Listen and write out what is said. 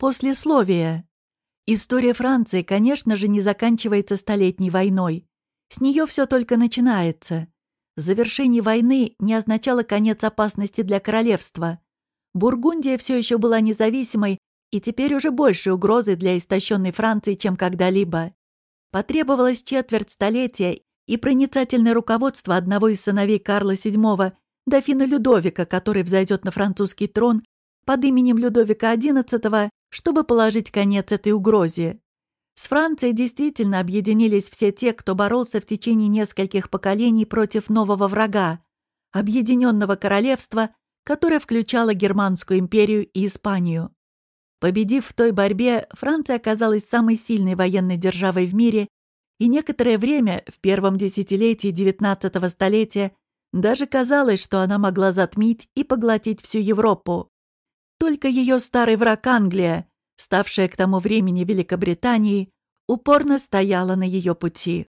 Послесловие. История Франции, конечно же, не заканчивается Столетней войной. С нее все только начинается. Завершение войны не означало конец опасности для королевства. Бургундия все еще была независимой и теперь уже большей угрозой для истощенной Франции, чем когда-либо. Потребовалось четверть столетия и проницательное руководство одного из сыновей Карла VII, дофина Людовика, который взойдет на французский трон под именем Людовика XI, чтобы положить конец этой угрозе. С Францией действительно объединились все те, кто боролся в течение нескольких поколений против нового врага – Объединенного Королевства, которое включало Германскую империю и Испанию. Победив в той борьбе, Франция оказалась самой сильной военной державой в мире, и некоторое время, в первом десятилетии XIX столетия, даже казалось, что она могла затмить и поглотить всю Европу. Только ее старый враг Англия ставшая к тому времени Великобританией, упорно стояла на ее пути.